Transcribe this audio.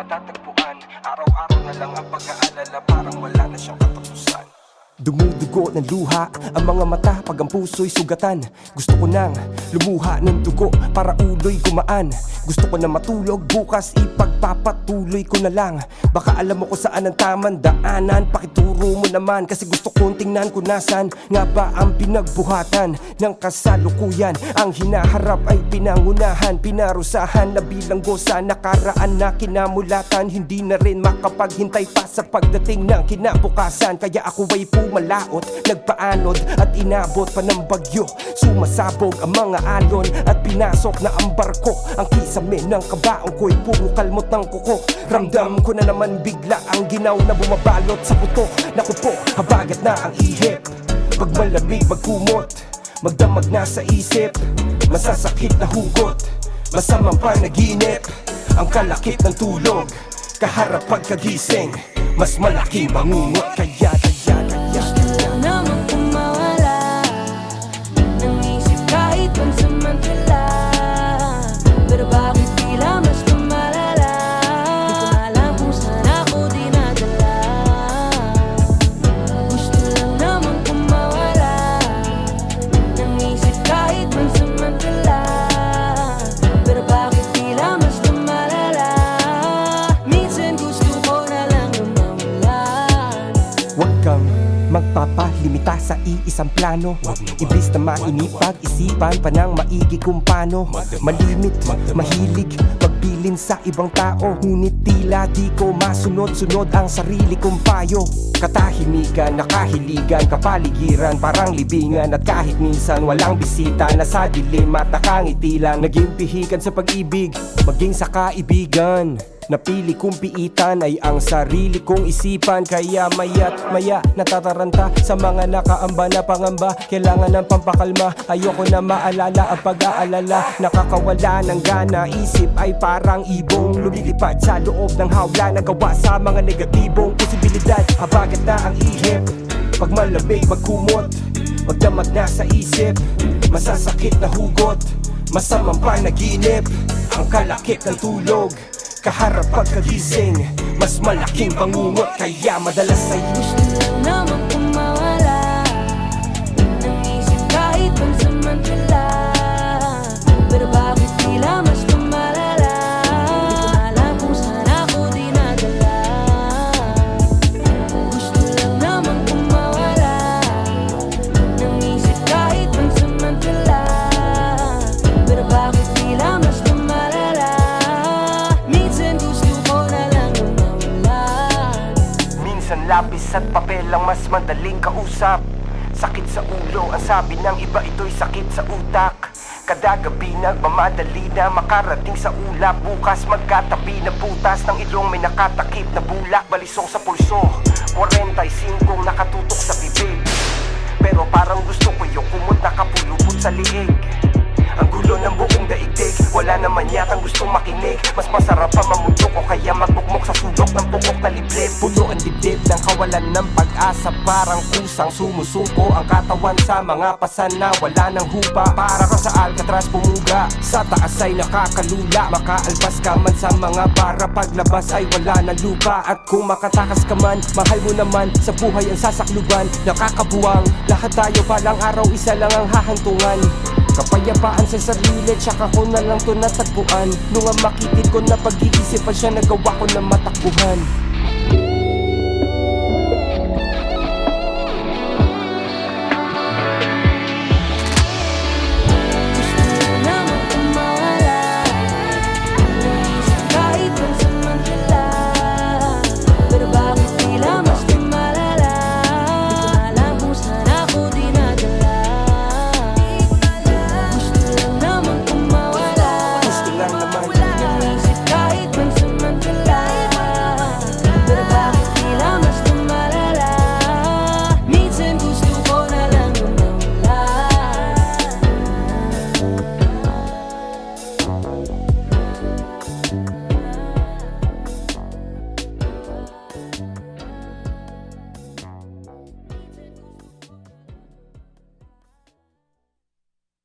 matatagpuan. Araw-araw na lang ang pag-aalala Parang wala na siyang katapusan Dumudugo ng luha Ang mga mata pag ang puso'y sugatan. Gusto ko nang lumuha ng dugo Para ulo'y gumaan. Gusto ko na matulog bukas Ipagpapatuloy ko na lang. Baka alam mo kung saan ang tamang daanan. Pakituro mo naman Kasi gusto kong tingnan kung nasan Nga ba ang pinagbuhatan Ng kasalukuyan. Ang hinaharap ay pinangunahan Pinarusahan na bilanggo sa nakaraan na kinamulatan. Hindi na rin makapaghintay pa sa pagdating ng kinabukasan. Kaya ako ay pumalaot, nagpaanod at inabot pa ng bagyo. Sumasabog ang mga alon at pinasok na ang barko. Ang kisame ng kabaong ko'y puro kalmot ng kuko. Ramdam ko na naman bigla ang ginaw na bumabalot sa buto. Naku po, habagat na ang ihip. Pag malamig magkumot, magdamag na sa isip. Masasakit na hugot, masamang panaginip. Ang kalakip ng tulog, kaharap pagkagising Mas malaking bangungot kaya, magpapalimita sa iisang plano. Iblis na mainipag, isipan pa ng maigi kung paano. Malimit, mahilig, pagpilin sa ibang tao. Ngunit tila di ko masunod-sunod ang sarili kong payo. Katahimikan, nakahiligan, kapaligiran Parang libingan. At kahit minsan walang bisita Nasa dilim at nakangiti lang. Naging pihikan sa pag-ibig, maging sa kaibigan Napili kong piitan ay ang sarili kong isipan. Kaya maya't maya natataranta sa mga nakaamba na pangamba. Kailangan ng pampakalma, ayoko na maalala ang pag-aalala. Nakakawala ng gana, isip ay parang ibong Lumilipad sa loob ng hawla. Nagawa sa mga negatibong posibilidad. Habagat na ang ihip, pag malamig magkumot Magdamag na sa isip, masasakit na hugot. Masamang panaginip, ang kalakip ng tulog Kaharap pagkagising, mas malaking bangungot Kaya madalas ay Gusto lang naman kung mawala Ng isip kahit pansamantala lapis at papel ang mas madaling kausap. Sakit sa ulo, ang sabi ng iba ito'y sakit sa utak. Kada gabi nagmamadali na makarating sa ulap. Bukas magkatabi na butas ng ilong may nakatakip na bulak Balisong sa pulso, 45 nakatutok sa bibig. Pero parang gusto ko yung kumot nakapulupot sa liig. Ang gulo ng buong daigdig Wala naman yatang gustong makinig. Mas masarap pa mamundok o kaya magbukmok sa sulok ng bukok na liblib Puno ang dibdib ng kawalan ng pag-asa. Parang kusang sumusuko ang katawan sa mga pasan na wala ng hupa Para ka sa Alcatraz pumuga. Sa taas ay nakakalula Makaalpas ka man sa mga bara. Paglabas ay wala ng lupa. At kung makatakas ka man Mahal mo naman. Sa buhay ang sasakluban Nakakabuwang. Lahat tayo palang araw isa lang ang hahantungan. Kapayapaan sa sarili, tsaka ko na lang to natagpuan. Nung ang makitid ko na pag-iisipan siya, nagawa ko na matakbuhan